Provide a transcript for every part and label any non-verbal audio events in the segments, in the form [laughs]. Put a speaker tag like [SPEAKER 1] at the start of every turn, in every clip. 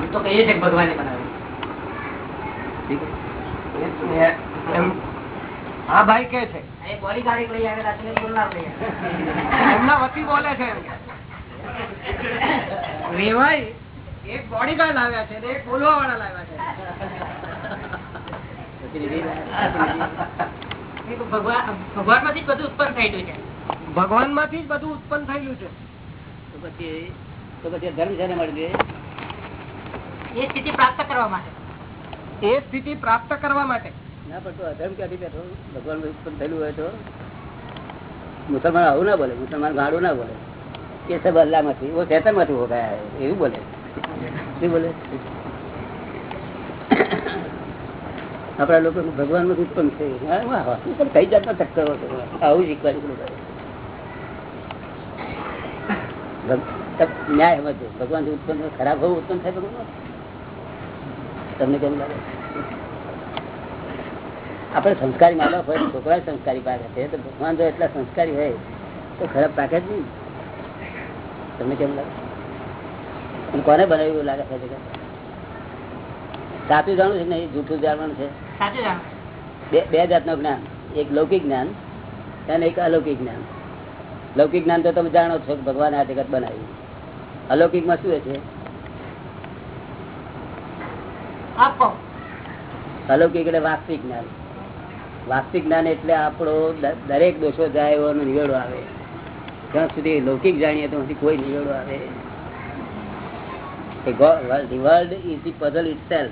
[SPEAKER 1] આમ તો કહીએ છીએ ભગવાને બનાવ્યું.
[SPEAKER 2] હા ભાઈ કે છે.
[SPEAKER 1] એ બોડી ગાડી લઈ આવેલા છે ને બોલનાર લઈ આવેલા.
[SPEAKER 2] એમના વતી બોલે છે રેવાય એક બોડીગાર્ડ લાવ્યા છે એક બોલવા વાળા લાવ્યા
[SPEAKER 1] એ ભગવાન ભગવાનમાંથી બધું ઉત્પન્ન થયેલું છે.
[SPEAKER 2] ભગવાનમાંથી જ બધું ઉત્પન્ન થયેલું છે.
[SPEAKER 3] તો પછી તો પછી ધર્મ છે ને મળી
[SPEAKER 1] એ સ્થિતિ પ્રાપ્ત કરવા માટે.
[SPEAKER 2] એ સ્થિતિ પ્રાપ્ત કરવા માટે.
[SPEAKER 3] ના પણ અધર્મ ક્યાંથી બેઠો? ભગવાન ઉત્પન્ન થયેલું હોય તો. મુસલમાન આવું ના બોલે મુસલમાન ગાડું ના બોલે. કે સબ અલ્લાહમાંથી વો શેતનમાંથી હો એવું બોલે. શું બોલે? આપણા લોકો ભગવાનનું ઉત્પન્ન. શું કઈ જાતના ચક્કરો આવું શીખવાનું ન્યાય સમજો ભગવાનથી ઉત્પન્ન ખરાબ હોવું ઉત્પન્ન થાય ભગવાન તમને કેમ લાગે? આપણે સંસ્કારી મા બાપ હોય છોકરા સંસ્કારી પાકે છે તો ભગવાન જો એટલા સંસ્કારી હોય તો ખરાબ પાકે જ નહીં. તમને કેમ લાગે? કોને બનાવ્યું એવું લાગે છે સાચું જાણવું છે નહીં? જૂઠું જાણવાનું છે? બે બે જાતનું જ્ઞાન. એક લૌકિક જ્ઞાન અને એક અલૌકિક જ્ઞાન. લૌકિક જ્ઞાન તો તમે જાણો છો કે ભગવાને આ જગત બનાવ્યું. અલૌકિકમાં શું છે? અલૌકિક એટલે વાસ્તવિક જ્ઞાન. વાસ્તવિક જ્ઞાન એટલે આપણો દરેક દોષો જાય એવો નિવેડો આવે. જ્યાં સુધી લૌકિક જાણીએ તો કોઈ નિવેડો આવે. World is the puzzle itself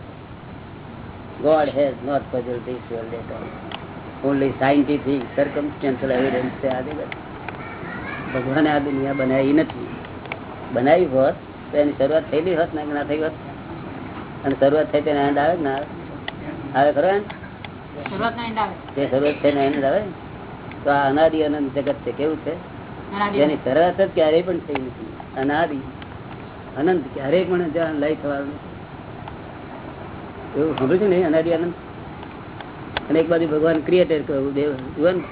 [SPEAKER 3] God has not puzzle this world at all only scientific circumstantial evidence છે આ ભગવાને આ દુનિયા બનાવી નથી. બનાવી હોત તો એની શરૂઆત થયેલી હોત ને ના થઈ હોત. અને શરૂઆત થઈ તેને એન્ડ આવે ને આવે? ખરો એમ?
[SPEAKER 1] શરૂઆત
[SPEAKER 3] જે થઈને એન્ડ આવે? તો આ અનાદિ અનંત જગત છે કેવું છે? જેની શરૂઆત જ ક્યારેય પણ થઈ નથી. અનાદિ અનંત ક્યારેય પણ જ્યાં લય થવાનું એવું સાંભળ્યું છે ને અનાદિ અનંત? અને એક બાજુ ભગવાન ક્રિએટર કહ્યું દેવ જુઓ ને,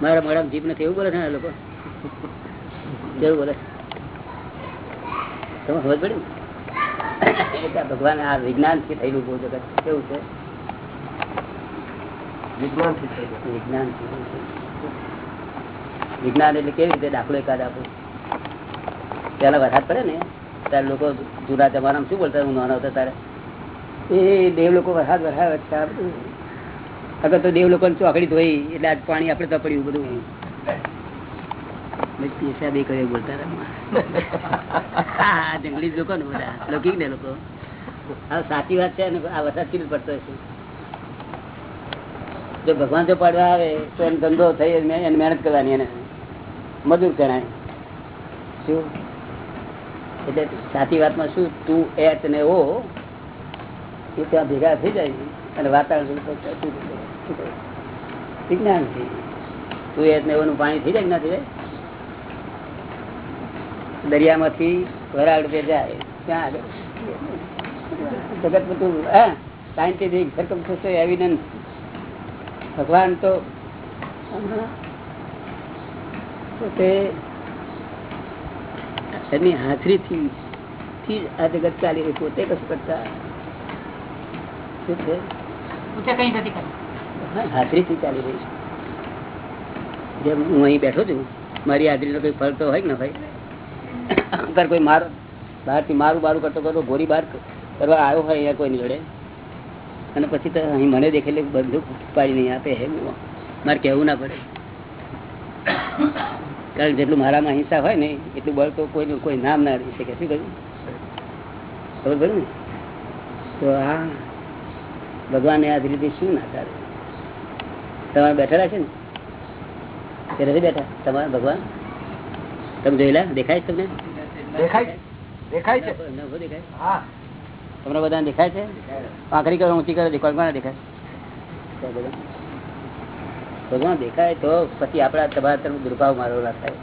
[SPEAKER 3] મારા મોઢામાં જીભ નથી એવું બોલે છે ને આ લોકો? કેવું બોલે તમે ખબર પડી? ભગવાન આ વિજ્ઞાનથી થયેલું બહુ જગત કેવું છે?
[SPEAKER 2] વિજ્ઞાનથી
[SPEAKER 3] વિજ્ઞાન વિજ્ઞાન એટલે કેવી રીતે દાખલો એકાદ આપો? પેલા વરસાદ પડે ને? ત્યારે લોકો જૂના જમાનામાં શું બોલતા? હું નાનો હતો ત્યારે. એ દેવ લોકો વરસાદ વરસાદ વચ્ચે અગર તો દેવ લોકો ચોકડી ધોઈ એટલે આજ પાણી આપણે તો પડ્યું બધું. સાચી વાત છે આ વરસાદ પડતો જો ભગવાન જો પાડવા આવે, તો એનો ધંધો થઈ એને મહેનત કરવાની એને. મજૂર ગણાય. શું? એટલે સાચી વાતમાં શું? તું એચ ને ઓ, એ ત્યાં ભેગા થઈ જાય અને વાતાવરણ વિજ્ઞાન? વિજ્ઞાનથી તું એચ ને ઓનું પાણી થઈ જાય ના થઈ જાય? દરિયામાંથી વરાળ રૂપે જાય ત્યાં આગળ. જગત બધું હા સાયન્ટિફિક સરકમ એવિડન્સ ભગવાન તો પોતે એમની હાજરીથી થી આ જગત ચાલી રહ્યું પોતે કશું કરતા શું છે?
[SPEAKER 1] પૂછે કઈ
[SPEAKER 3] હા, હાજરીથી ચાલી રહી છે. જેમ હું અહીં બેઠો છું મારી હાજરીનો કોઈ ફળ તો હોય કે ના ભાઈ અગર કોઈ માર, બહારથી મારું બારું કરતો કરતો ગોરી બાર કરવા આવ્યો હોય અહીંયા કોઈની જોડે. અને પછી તો અહીં મને દેખેલી બંદૂક પાડી નહીં આપે હે મારે કહેવું ના પડે. કારણ જેટલું મારામાં હિંસા હોય ને, એટલું બળ તો કોઈનું, કોઈ નામ ના રહી શકે. શું કહ્યું? ખબર પડે ને? તો આ ભગવાને આ રીતે શું ના ચાલે તમારે બેઠેલા છે ને? કે બેઠા? તમારા ભગવાન? તમે જોયેલા? દેખાય તમને?
[SPEAKER 2] દેખાય દેખાય છે?
[SPEAKER 3] તમને બધા દેખાય? છે? આખરી કરો ઊંચી કરે દેખાય કોને દેખાય. ભગવાન દેખાય તો પછી આપણા તમારા તરફ દુર્ભાવ મારો રાખાય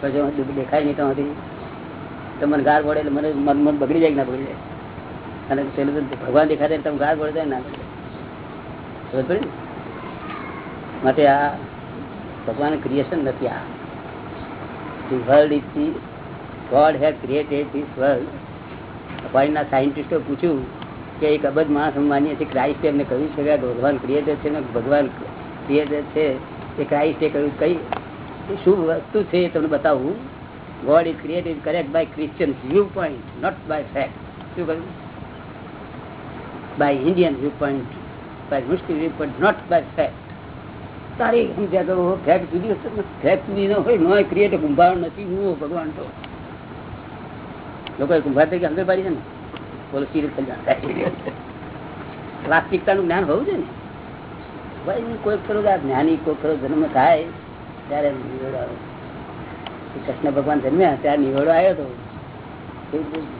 [SPEAKER 3] પછી દેખાય નહીં તો હતી તો મને ગાર પડે એટલે મને મન મન બગડી જાય કે ના બગડી જાય? અને પેલું તો ભગવાન દેખાય તમે ગાર પડે ના ખબર પડી માટે આ ભગવાન ક્રિએશન નથી આ. The world is the God has created this world. ફોરેનના સાયન્ટિસ્ટો પૂછ્યું કે એક અબજ માણસ માનીએ છીએ ક્રાઇસ્ટ એમને કહ્યું છે કે ભગવાન ક્રિએટર છે ને ભગવાન ક્રિએટર છે. એ ક્રાઇસ્ટે કહ્યું, કઈ? શું વસ્તુ છે એ તમને બતાવું? God is created correct by Christian viewpoint not by fact શું કહ્યું? By Indian viewpoint by Muslim viewpoint not by fact તારી ફેક્ટ જુદી વસ્તુ ફેક્ટ જુદી ન? હોય, નો ક્રિએટ કુંભાર નથી, હું ભગવાન તો. લોકોએ કુંભાર તરીકે અંદર પાડી છે ને? બોલો સિરિયસ વાસ્તવિકતાનું જ્ઞાન હોવું છે ને? ભાઈ કોઈ ખરો જ્ઞાની કોઈ ખરો જન્મ થાય, ત્યારે નિવેડો કૃષ્ણ ભગવાન જન્મ્યા, ત્યારે નિવેડો આવ્યો હતો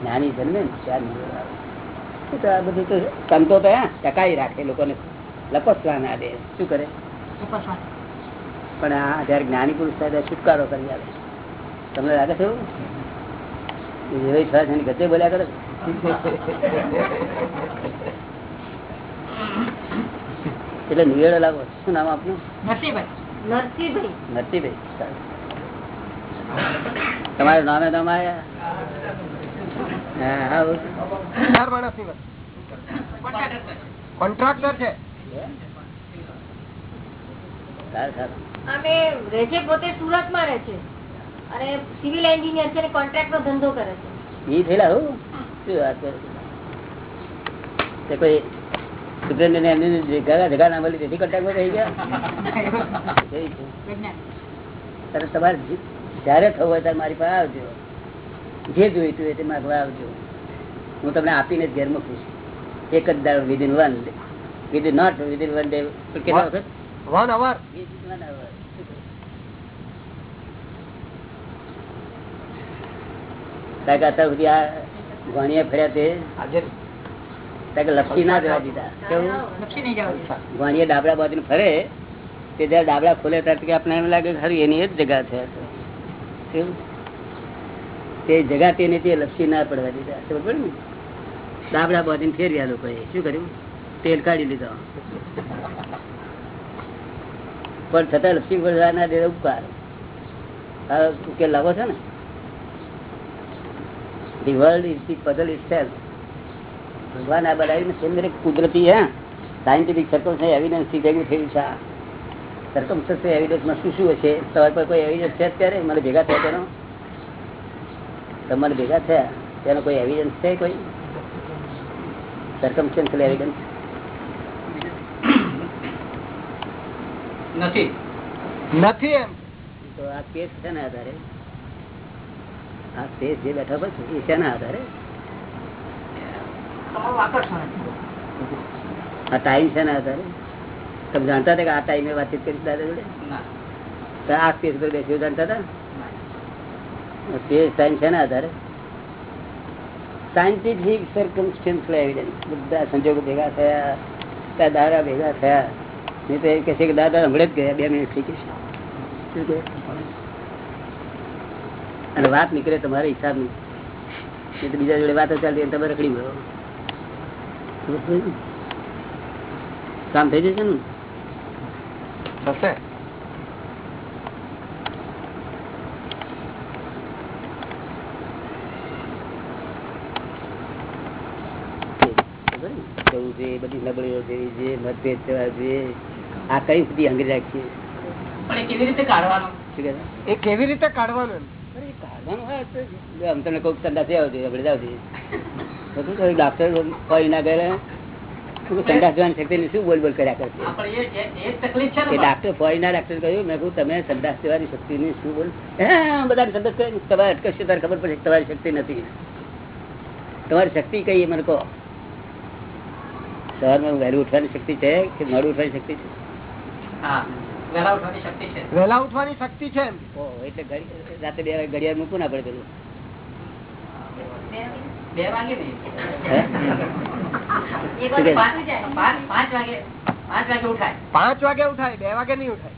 [SPEAKER 3] જ્ઞાની જન્મે ને, ત્યારે નિવેડો આવ્યો તો આ બધું તો સંતો તો ટકાઈ રાખે લોકોને. લપસવા ના દે. શું કરે? પણ આ જયારે જ્ઞાની પુરુષ થાય ત્યારે છુટકારો કરી આવે તમને લાગે છે એવું? ગતે બોલ્યા કરે એટલે નિવેડો લાગો. શું નામ આપનું?
[SPEAKER 2] નરસિંહભાઈ.
[SPEAKER 1] નરસિંહભાઈ.
[SPEAKER 3] તમારું નામે
[SPEAKER 2] તમારે? કોન્ટ્રાક્ટર છે.
[SPEAKER 3] સારું સારું.
[SPEAKER 1] રહે છે પોતે સુરતમાં રહે છે અને સિવિલ એન્જિનિયર છે કોન્ટ્રાક્ટ નો ધંધો કરે છે.
[SPEAKER 3] થયેલા હું? શું વાત કરે કોઈ છે. [laughs] જે- જોઈતું હોય તે માગવા આવજો. હું તમને આપીને જ ઘેર મૂકીશ એક જ દાડો within one within not within one day કેટલા વખત?
[SPEAKER 2] વન અવર
[SPEAKER 3] ડાબડા બાજુ ફરે તે જયારે ડાબડા ખોલે ત્યારે કે આપણે એમ લાગે ખરી એની જ જગા છે. તે જગા તેને તે લપસી ના પડવા દીધા. ખબર ને? ડાબડા બાજુ ફેરવ્યા લોકોએ. શું કર્યું? તેલ કાઢી લીધો. પણ છતાં લક્ષ્મી પડવા ના દે ઉપકાર. ઉકેલ લાવો છો ને? The world is the puzzle is self ભગવાન આ બનાવીને દરેક કુદરતી, હે? સાયન્ટિફિક સર્કમ એવિડન્સથી ભેગું થયું છે સર્કમ એવિડન્સમાં શું શું હશે? તમારી પર કોઈ એવિડન્સ છે અત્યારે? મને ભેગા થયા તેનો? તમારે ભેગા થયા? તેનો કોઈ એવિડન્સ છે કોઈ? સર્કમસ્ટન્શિયલ એવિડન્સ
[SPEAKER 2] નથી. નથી એમ.
[SPEAKER 3] તો આ કેસ શેના આધારે? આ કેસ જે બેઠા પર છે એ શેના આધારે? આ ટાઈમ શેના આધારે? તમે જાણતા હતા કે આ ટાઈમે વાતચીત કરી દાદા જોડે? તો આ કેસ પર બેસી જાણતા હતા? કેસ ટાઈમ શેના આધારે? સાયન્ટિફિક સર્કમસ્ટન્શિયલ એવિડન્સ બધા સંજોગો ભેગા થયા ત્યાં દારા ભેગા થયા. નહીં તો એ કહે છે કે દાદા હમણાં જ ગયા બે મિનિટ થઈ ગઈ અને વાત નીકળે તમારા હિસાબની. નહીં તો બીજા જોડે વાતો ચાલતી તમે રખડી ગયો? કામ થઈ જશે ને?
[SPEAKER 2] થશે.
[SPEAKER 3] જવું છે બધી નબળીઓ જેવી જે મતભેદ થવા જોઈએ. આ કઈ સુધી અંગ્રેજ રાખીએ?
[SPEAKER 2] પણ એ કેવી રીતે કાઢવાનું? એ કેવી રીતે કાઢવાનું
[SPEAKER 3] તમને કોઈક આપણે ડાક્ટર ના ગયેલા જવાની શક્તિ ને શું બોલ બોલ કર્યા કરશે એ ડાક્ટર ફોરી ના ડાક્ટર કહ્યું મેં કહું તમે સંદાસ દેવાની શક્તિ ની શું બોલ? હા બધા સંદાસ તમારે અટકશે તારે ખબર પડશે તમારી શક્તિ નથી. તમારી શક્તિ કઈ એ મને કહો. સવારમાં વહેલું ઉઠવાની શક્તિ છે કે મોડું ઉઠવાની શક્તિ છે?
[SPEAKER 2] વહેલા ઉઠવાની શક્તિ છે.
[SPEAKER 3] એટલે રાતે બે વાગે ઘડિયાળ મૂકવું ના પડે પેલું.
[SPEAKER 2] પાંચ વાગે ઉઠાય. બે વાગે નહીં ઉઠાય.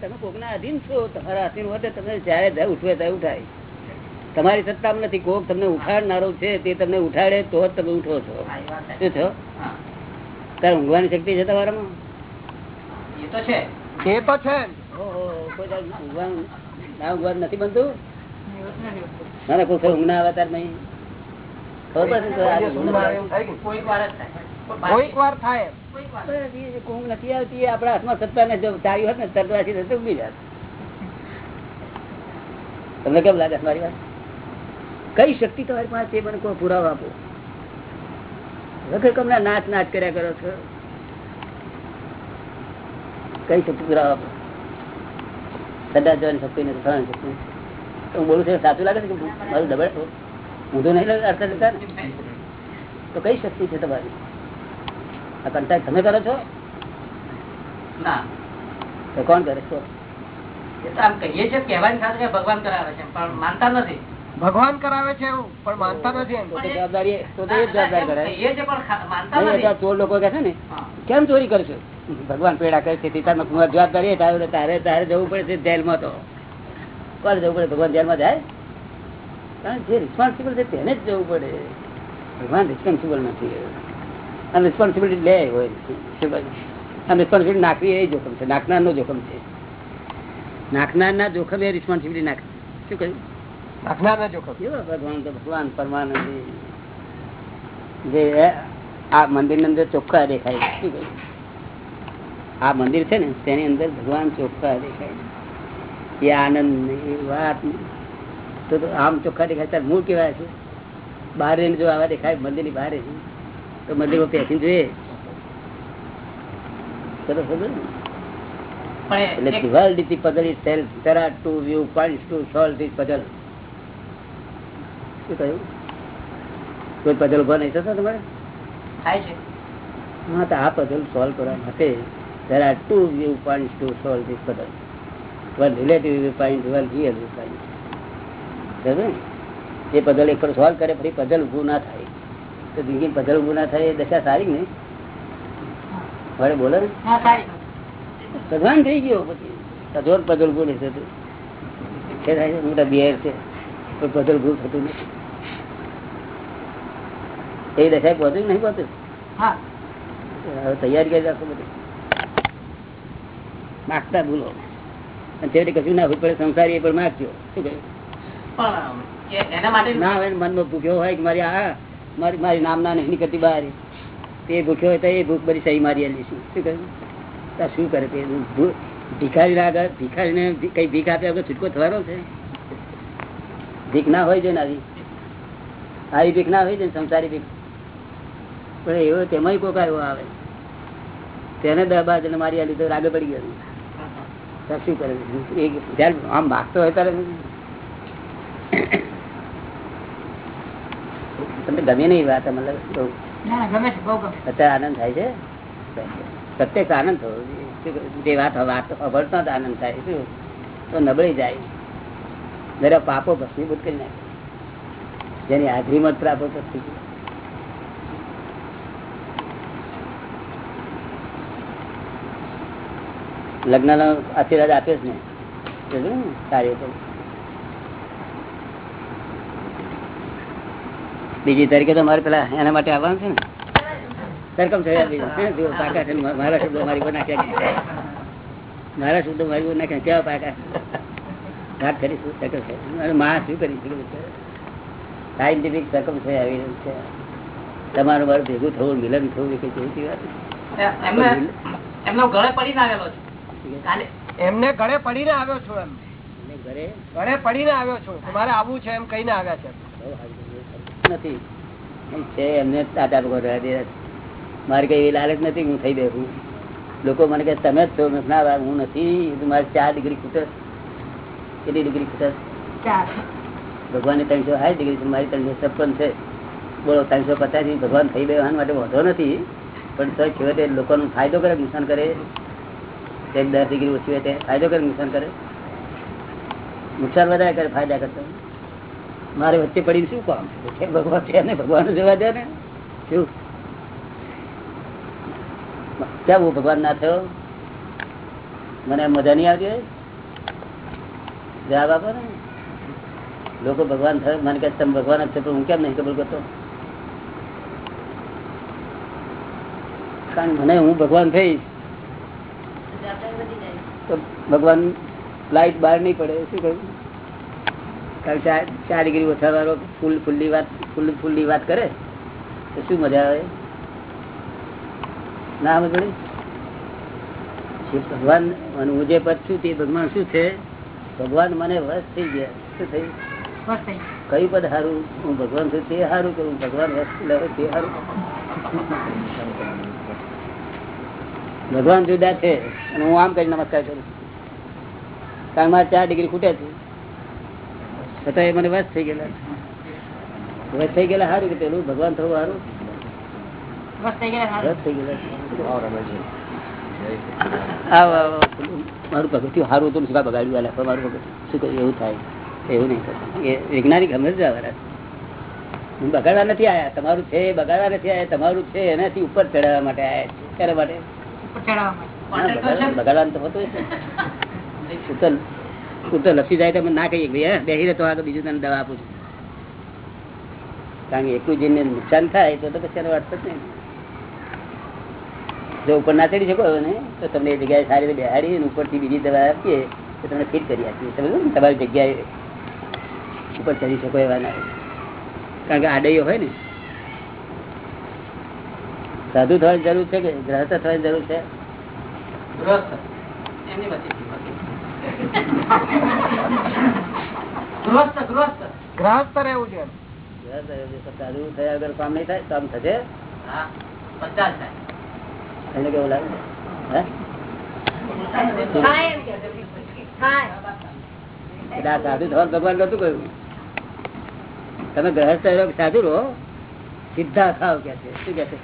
[SPEAKER 3] તમે કોકના અધીન છો તમારા અધીન હોય તમે જયારે ઉઠવે ત્યારે ઉઠાય. તમારી સત્તામાં નથી કોક તમને ઉઠાડનારો છે તે તમને ઉઠાડે તો જ તમે ઉઠો છો. શું છો તારે ઊંઘવાની શક્તિ છે તમારામાં?
[SPEAKER 2] તો છે.
[SPEAKER 3] નથી બનતું? ના ના કોઈ ઊંઘ ના નહીં તો
[SPEAKER 2] કોઈક વાર થાય.
[SPEAKER 3] ઊંઘ નથી આવતી એ હાથમાં સત્તા ને જો ચાવી હોત ને તરવાથી તો ઊંઘી જાત. તમને કેમ લાગે છે મારી વાત? કઈ શક્તિ તમારી પાસે તે મને કોઈ પુરાવો આપો. વગર કમના નાચ નાચ કર્યા કરો છો. કઈ શક્તિ પુરાવા સદા જવાની શક્તિ નથી થવાની શક્તિ હું બોલું છું સાચું લાગે છે કે મારું ડબલ હું તો નહીં અર્થ ને. તો કઈ શક્તિ છે તમારી? આ કંટાળ તમે કરો છો?
[SPEAKER 2] ના.
[SPEAKER 3] તો કોણ કરે? છો
[SPEAKER 2] એ તો આમ કહીએ છીએ કહેવાની સાથે ભગવાન કરાવે છે પણ માનતા નથી.
[SPEAKER 4] ભગવાન કરાવે છે એવું પણ માનતા નથી
[SPEAKER 3] જવાબદારી તો એ જવાબદાર ચોર લોકો કે છે ને કેમ ચોરી કરશો ભગવાન પેડા કરે છે જવાબદારી તારે તારે તારે જવું પડે છે જેલમાં તો. કોણ જવું પડે? ભગવાન જેલમાં જાય? કારણ જે રિસ્પોન્સિબલ છે તેને જ જવું પડે. ભગવાન રિસ્પોન્સિબલ નથી. અને રિસ્પોન્સિબિલિટી લે હોય અને રિસ્પોન્સિબિલિટી નાખવી એ જોખમ છે નાખનારનો જોખમ છે. નાખનારના જોખમ એ રિસ્પોન્સિબિલિટી નાખે. શું કહ્યું?
[SPEAKER 4] નાખનાર જોખમ
[SPEAKER 3] કેવા ભગવાન તો ભગવાન પરમાનંદ જે આ મંદિરની અંદર ચોખ્ખા દેખાય છે. આ મંદિર છે ને તેની અંદર ભગવાન ચોખ્ખા દેખાય છે. એ આનંદ એ વાત તો તો આમ ચોખ્ખા દેખાય ત્યારે મૂળ કેવા છે બહાર રહીને જો આવા દેખાય મંદિરની બહાર તો મંદિરમાં પેસી જોઈએ સરસ ખબર ને?
[SPEAKER 2] પણ
[SPEAKER 3] એટલે
[SPEAKER 2] દિવાલ
[SPEAKER 3] the world self two viewpoints to solve this puzzle. શું કહ્યું? કોઈ પધલ ઊભા નહીં થતો તમારે?
[SPEAKER 2] થાય છે.
[SPEAKER 3] હા તો આ પધલ સોલ્વ કરવા માટે there are two viewpoints to solve this puzzle. One relative viewpoint, one real viewpoint. એ પઝલ એક સોલ્વ કરે પછી પઝલ ઊભું ના થાય. તો જિંદગી પઝલ ઊભું ના થાય એ દશા સારી ને? મારે બોલે ને? સધવાન થઈ ગયો પછી. સજોર પદલ ઊભું નહીં થતું. છે, મોટા બિહાર છે. થતું નથી. એ દશાએ પહોંચ્યું નહીં પહોંચ્યું હવે તૈયારી કરી રાખો બધું. માગતા ભૂલો. અને તે કશું ના હોય પડે સંસારી એ પણ માગજો. શું કહ્યું? ના હોય મનમાં ભૂખ્યો હોય કે મારી આ મારી મારી નામના નહીં નીકળતી બહાર. તે ભૂખ્યો હોય તો એ ભૂખ બધી સહી મારી આલી શું શું કહ્યું? તો શું કરે તે? ભૂ- ના આગળ ભિખારીને કઈ ભીખ આપે આપણે છૂટકો થવાનો છે? ભીખ ના હોય છે ને આવી આવી ભીખ ના હોય છે ને સંસારી ભીખ. પણ એવો તેમાં કોક આવ્યો આવે. તેને દબા અને મારી આલી તો રાગે પડી ગયો. શું કરે? જયારે આમ માગતો હોય ત્યારે તમને ગમે નહીં વાત મતલબ અત્યારે આનંદ થાય છે? પ્રત્યેક આનંદ કહ્યું? જે વાત વાત અભળતો જ આનંદ થાય શું? તો નબળી જાય. દરેક પાપો ભસ્મીભૂત કરી નાખે જેની હાજરી જ પાપો ભસ્મી લગ્ન નો આશીર્વાદ આપે છે ને? કાર્ય તો બીજી તારીખે તો મારે પેલા એના માટે આવવાનું છે ને? સરકમ થયા. પાકા છે મારા શબ્દો મારી પર મારા શબ્દો મારી પર નાખ્યા કેવા પાકા ઘાટ કરીશું સરકમ છે અને માં શું કરીશું સાયન્ટિફિક સકમ છે આવી રહ્યું છે. તમારું મારું ભેગું થવું મિલન થવું એ કઈ જોઈતી વાત
[SPEAKER 2] એ- એમને ગળે પડીને આવેલો છે.
[SPEAKER 4] એમને ગળે પડીને આવ્યો છું એમ.
[SPEAKER 3] ઘરે?
[SPEAKER 4] ઘરે પડીને આવ્યો છું. કે મારે આવવું છે એમ કહીને આવ્યા છે.
[SPEAKER 3] નથી. છે એમને ટાટા રહેવા મારે કઈ એવી લાલચ નથી હું થઈ દેવું લોકો મને કે તમે જ છો. મેં ના ભાઈ, હું નથી. મારે ચાર ડિગ્રી ખૂટે કેટલી ડિગ્રી ખૂટે
[SPEAKER 2] ચાર.
[SPEAKER 3] ભગવાનની ત્રણસો સાઠ ડિગ્રી છે મારી ત્રણસો છપ્પન છે. બોલો ત્રણસો પચાસ ભગવાન થઈ બેવાના માટે વધો નથી. પણ તો છેવટે લોકોનો ફાયદો કરે નુકસાન કરે. એક દસ ડિગ્રી ઓછી હોય ફાયદો કરે નુકસાન કરે. નુકસાન વધારે કરે ફાયદા કરતા મારે વચ્ચે પડીને શું કામ? છે ભગવાન છે ને ભગવાન જોવા દે ને. શું? હું ભગવાન ના થયો? મને મજા નહીં આવતી હોય? જવાબ આપો ને. લોકો ભગવાન મને કહે તમે ભગવાન જ પણ હું કેમ નહીં કબૂલ કરતો કારણ મને હું ભગવાન થઈશ, તો ભગવાન લાઈટ બહાર નહીં પડે, શું કહ્યું? કારણ ચાર ચાર ડિગ્રી ઓછા ફૂલ ફૂલની વાત ફૂલ ફૂલની વાત કરે, તો શું મજા આવે? ના મજા ભગવાન હું જે પદ છું તે ભગવાન શું છે? ભગવાન મને વસ થઈ ગયા. શું થયું? કયું પદ સારું હું ભગવાન છું તે સારું કરું ભગવાન વસ્તુ લેવે તે સારું ભગવાન જુદા છે અને હું આમ કરી નમસ્કાર કરું કારણ મારે ચાર ડિગ્રી ખૂટે છે. છતાં એ મને વસ થઈ ગયેલા વસ થઈ ગયેલા સારું કે પેલું? ભગવાન થવું સારું વસ થઈ ગયેલા આવો આવો. મારું પગથિયું સારું હતું શું બગાડ્યું? આલે પણ મારું પગથિયું શું કહ્યું એવું થાય. એવું નહીં થતું એ વૈજ્ઞાનિક સમજવા હું બગાડવા નથી આવ્યા તમારું છે બગાડવા નથી આવ્યા તમારું છે એનાથી ઉપર ચડાવવા માટે આવ્યા છે. શાના માટે? ના, બગાડવાનું તો હોતું ને. લપસી જાય તો ના કહીએ ભાઈ હે, બેસી રહે તો આગળ બીજું તને દવા આપું છું. કારણ કે એકલું જીને નુકસાન થાય તો તો પછી વાત જ નહીં. જો ઉપર ના ચડી શકો ને તો તમને એ જગ્યાએ સારી રીતે બેહાડી અને ઉપરથી બીજી દવા આપીએ તો તમને ફિટ કરી આપીએ. સમજો ને તમારી જગ્યાએ ઉપર ચડી શકો એવા ના. કારણ કે આડૈયો હોય ને. સાધુ થવાની જરૂર છે કે ગ્રહસ્થ થવાની જરૂર.
[SPEAKER 4] ગ્રહસ્થ. રહેવું છે.
[SPEAKER 3] સાધુ થયા વગર કામ નહીં થાય? કામ થશે?
[SPEAKER 2] પચાસ થાય.
[SPEAKER 3] એને કેવું લાગે? સાધુ થવાનું ભગવાન નતું કહ્યું તમે ગ્રહસ્થ સાધુ રહો સીધા ખાવ કે છે. શું કે છે?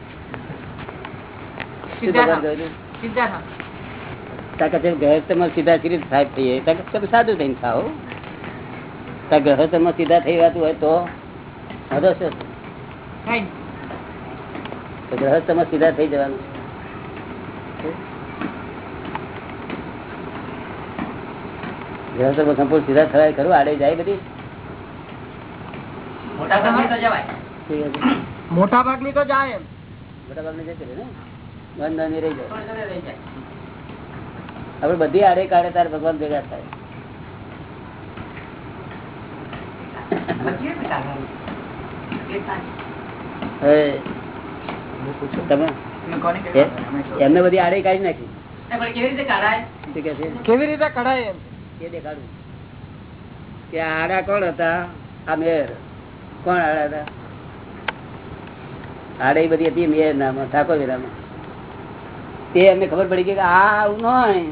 [SPEAKER 3] ગ્રહસ્થમાં સીધા સિરીજ સાહેબ થઈએ? તમે સાધુ થઈને ખાઓ ગ્રહસ્થમાં સીધા થઈ વાતું હોય તો. તો ગ્રહસ્થમાં સીધા થઈ જવાનું. ગ્રહસ્થમાં સંપૂર્ણ સીધા થવાય ખરું? આડે જાય બધી?
[SPEAKER 2] મોટા ભાગની તો જવાય.
[SPEAKER 3] શું કહે છે?
[SPEAKER 4] મોટા ભાગની તો જાય
[SPEAKER 3] મોટા ભાગની જતી ને? બંધ બંધ રહી જાય.
[SPEAKER 2] થોડી થોડી રહી જાય.
[SPEAKER 3] આપડે બધી આડે કાઢે તારે ભગવાન ભેગા થાય? એમને બધી આડે કાઢી નાખી.
[SPEAKER 2] કેવી રીતે કાઢાય?
[SPEAKER 4] કેવી રીતે કઢાય એમ?
[SPEAKER 3] એ દેખાડું? કે આડા કોણ હતા? આ મેર. કોણ આડા હતા? આડે બધી હતી મેર નામાં ઠાકોર વેરામાં તે અમને ખબર પડી ગઈ કે આ આવું ન હોય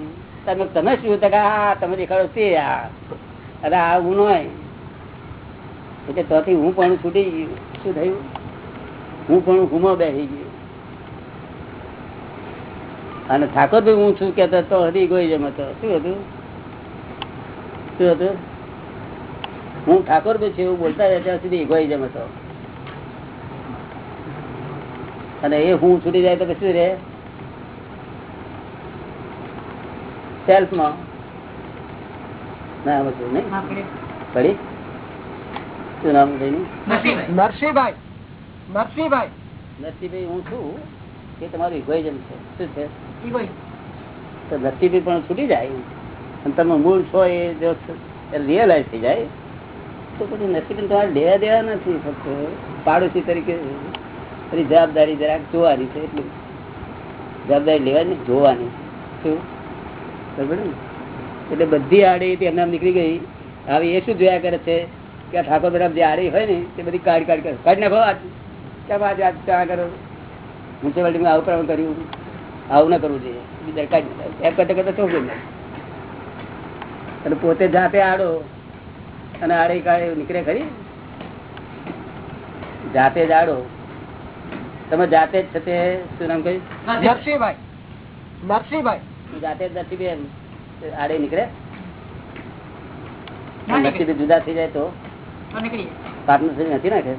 [SPEAKER 3] તમે તમે શું કે આ તમે દેખાડો તે આ. અરે આ આવું ન હોય એટલે તોથી હું પણ છૂટી ગયું. શું થયું? હું પણ હુમો બેસી ગયો. અને ઠાકોર ભાઈ હું છું કેતો તો હરી ગોઈ જમ હતો. શું હતું? શું હતું. હું ઠાકોર ભાઈ છું એવું બોલતા રહ્યા ત્યાં સુધી જમ હતો અને એ હું છૂટી જાય તો પછી શું રે સેલ્ફમાં. ના બધું નહીં. પડી. શું નામ
[SPEAKER 2] નસીબભાઈ.
[SPEAKER 4] નરસિંહભાઈ. નરસિંહભાઈ.
[SPEAKER 3] નરસિંહભાઈ. હું છું એ તમારું ઇગોઇઝમ છે. શું છે?
[SPEAKER 1] ઈ
[SPEAKER 3] તો નરસિંહભાઈ પણ છૂટી જાય અને તમે મૂળ છો એ જો રિયલાઇઝ થઈ જાય, તો પછી નરસિંહભાઈ તમારે લેવા દેવા નથી, ફક્ત પાડોશી તરીકે એની જવાબદારી જરાક જોવાની છે, એટલું જવાબદારી લેવાની જોવાની. શું? બરાબર ને? એટલે બધી આડી એમને નીકળી ગઈ. હવે એ શું જોયા કરે છે? કે ઠાકોર બરાબર જે આડી હોય ને, તે બધી કાઢ કાઢ કરે. કાઢ નાખો આજ કેમ આજે આ ચા કરો? મ્યુનિસિપાલિટીમાં આવું પ્રમાણ કર્યું. આવું ના કરવું જોઈએ. બીજા કાઢી. એમ કરતા કરતા શું નાખો. અને પોતે જાતે આડો અને આડે કાળે નીકળે ખરી? જાતે જ આડો. તમે જાતે જ છે તે શું નામ કહ્યું?
[SPEAKER 4] નરસિંહભાઈ. નરસિંહભાઈ.
[SPEAKER 3] જાતે જ નરસિંહભાઈ આડે નીકળે. જુદા થઈ જાય તો. પાર્ટનરશીપ નથી નાખે.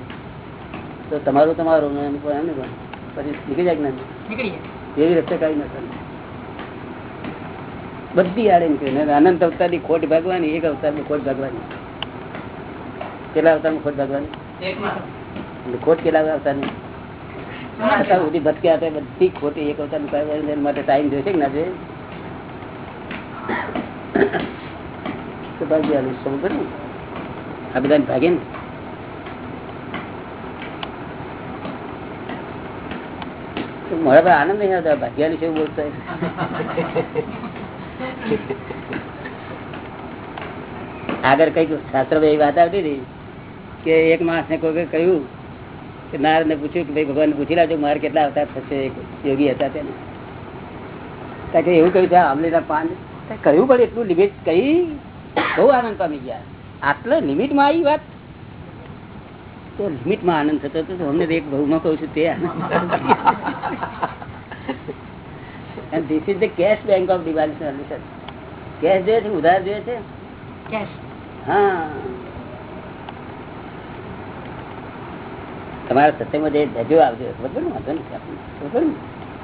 [SPEAKER 3] તો તમારું તમારું. પછી નીકળી જાય કે ના? એવી રસ્તે કઈ નાખવાનું બધી આડે નીકળી ને અનંત અવતારની ખોટ ભાગવાની એક અવતારમાં ખોટ ભાગવાની. કેટલા અવતારમાં ખોટ ભાગવાની? ખોટ કેટલા અવતારની? અત્યાર સુધી ભટક્યા હતા બધી ખોટી એક અવતાર એના માટે ટાઈમ જોઈશે કે ના જોઈએ ભાગી આલું સમજ ને આ બધા ભાગે ને? મારા પર આનંદ નહીં આવતા ભાગ્યાલી છે બોલતો? આગળ કંઈક શાસ્ત્ર એવી વાત આવતી હતી કે એક માણસ ને કોઈ કહ્યું કે નારદ ને પૂછ્યું કે ભાઈ ભગવાન પૂછી લાવજો, મારે કેટલા અવતાર થશે યોગી હતા તેને. કે એવું કહ્યું છે આમલીના પાન કહ્યું પણ એટલું લિમિટ કહી બહુ આનંદ પામી ગયા. આટલો લિમિટમાં આવી વાત? તો લિમિટમાં આનંદ થતો હતો અમને એક બહુમાં કહું છું તે આનંદ. This is the cash bank of divine solution cash જોઈએ છે ઉધાર જોઈએ છે. હા. તમારા સત્યમાં જે ધજો આવજો બરોબર ને? વાંધો નથી આપણને.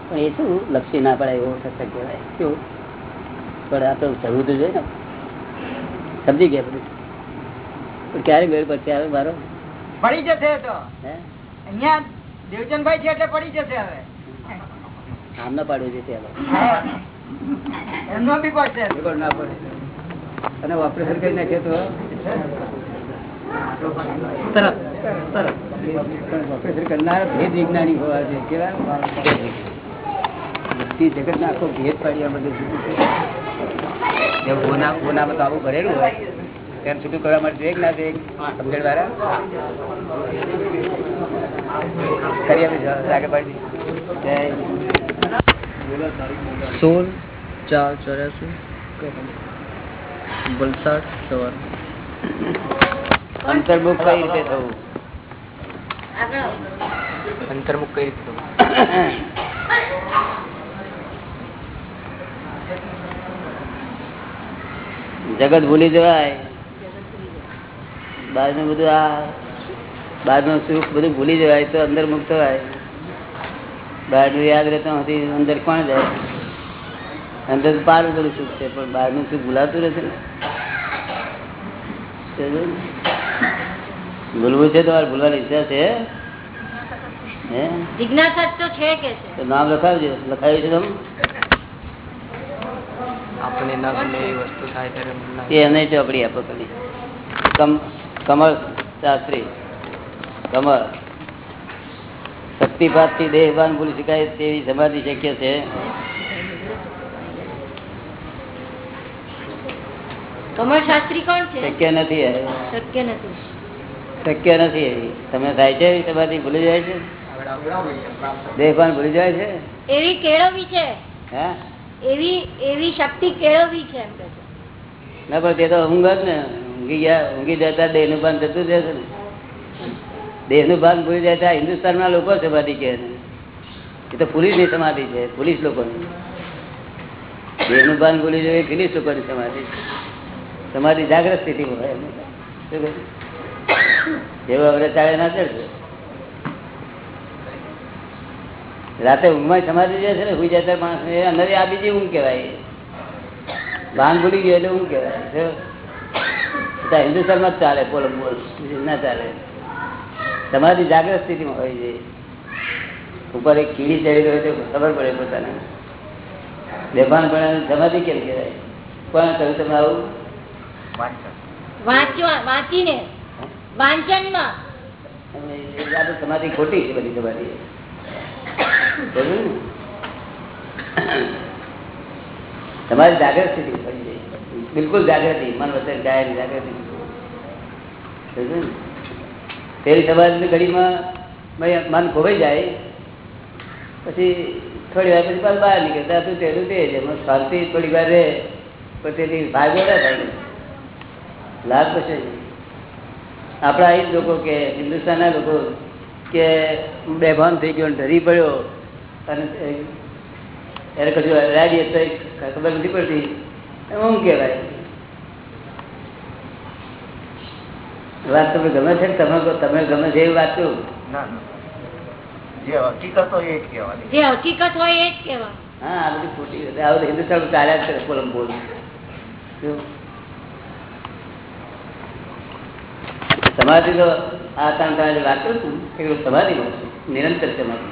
[SPEAKER 3] પણ એ શું લક્ષ્ય ના પડે એવો સત્સંગ કહેવાય? કેવું? પણ આ તો જોઈએ ને. સમજી ગયા બધું? પણ ક્યારે મેળ પડશે આવે મારો?
[SPEAKER 4] પડી જશે તો. અહીંયા દેવચંદભાઈ છે એટલે પડી જશે હવે.
[SPEAKER 3] આમ ના પાડવું પડે. અને ઓપરેશન કરી નાખે તો? તરત તરત. ઓપરેશન કરનાર ભેદ વિજ્ઞાની હોવા છે કેવા? બધી જગત ના આખો ભેદ પાડી આ બધું ગોના ગોનામાં તો આવું ભરેલું હોય તેમ છૂટું કરવા માટે જોઈએ ના જોઈએ? સમજણ વાળા? કરી આપે લાગે પાડી જય.
[SPEAKER 5] સોળ, ચાર, ચોર્યાસી, વલસાડ, સવાર.
[SPEAKER 3] અંતર્મુખ કઈ રીતે થવું?
[SPEAKER 5] અંતર્મુખ કઈ રીતે
[SPEAKER 3] જગત ભૂલી જવાય. બહારનું બધું આ બહારનું સુખ બધું ભૂલી જવાય તો અંદર મુક્ત થવાય. બહારનું યાદ રહેતો નથી અંદર કોણ જાય અંદર પાર બધું સુખ છે પણ બહારનું સુખ ભૂલાતું રહેશે ને? ભૂલવું છે તમારે ભૂલવાની ઈચ્છા છે
[SPEAKER 1] જિજ્ઞાસા તો છે કે છે.
[SPEAKER 3] નામ લખાવજો લખાવ્યું છે તમે
[SPEAKER 5] આપણને ના ગમે એવી વસ્તુ થાય ત્યારે
[SPEAKER 3] એને ચોપડી આપો કમળ શાસ્ત્રી. કમળ. શક્તિપાતથી દેહભાન ભૂલી શકાય તેવી સમાધિ શક્ય છે.
[SPEAKER 1] કમળ શાસ્ત્રી કોણ છે?
[SPEAKER 3] શક્ય નથી
[SPEAKER 1] શક્ય નથી.
[SPEAKER 3] એવી તમે થાય છે એવી સમાધિ ભૂલી જાય છે? દેહભાન ભૂલી જાય છે?
[SPEAKER 1] એવી કેળવવી છે. એવી એવી શક્તિ કેળવવી છે છે.
[SPEAKER 3] ના પણ તે તો ઊંઘ જ ને. ઊંઘી ગયા ઊંઘી જતા દેહનું ભાન થતું જ ને. દેહનું ભાન ભૂલી જતા હિન્દુસ્તાન ના લોકો સમાધિ કહે છે. એ તો પોલીસની સમાધિ છે, પોલીસ લોકોની. દેહનું ભાન ભૂલી જાય પોલીસ લોકોની સમાધિ સમાધિ જાગ્રત સ્થિતિ હોય જેવો હવે ચાલે ના ચડશે રાતે ઊંઘમાં સમાધિ જાય છે ને, હુઈ જતા માણસ ને અંદર આ બીજી ઊંઘ કહેવાય. ભાન ભૂલી ગયો એટલે ઊંઘ કહેવાય. ત્યાં હિન્દુસ્તાનમાં જ ચાલે બોલ બોલ. ના ચાલે. સમાધિ જાગ્રત સ્થિતિમાં હોય છે. ઉપર એક કીડી ચડી રહ્યો તો ખબર પડે પોતાને. બેભાન પણ સમાધિ કેમ કહેવાય? કોણ કહ્યું તમે આવું સમાધિ ખોટી છે બધી સમાધિ? તમારી જાગૃત સ્થિતિ બિલકુલ જાગૃતિ મન વચન કાયમ જાગૃતિ? પેલી સવારની ઘડીમાં મન ખોવાઈ જાય. પછી થોડી વાર પછી બહાર નીકળતા તું તેનું તે એમાં શાંતિ થોડી વાર રહે, પણ તેની ભાગ ના થાય લાભ પછી આપણા અહીં લોકો કે, હિન્દુસ્તાનના લોકો કે બેભાન થઈ ગયો ડરી પડ્યો અને ત્યારે કશું રાડી ખબર નથી પડતી. એમ કહેવાય વાત તમે ગમે છે તમે તમે ગમે છે એવી વાત છું
[SPEAKER 6] જે હકીકત હોય એ જ કહેવાની.
[SPEAKER 1] જે હકીકત હોય એ જ કહેવાય
[SPEAKER 3] હા આ બધી ખોટી હિન્દુસ્તાન ચાલ્યા છે કરે બોલ. સમાધિ તો આ ત્રણ ત્રણ જે વાત કરું છું એ સમાધિ માં છું નિરંતર સમાધિ.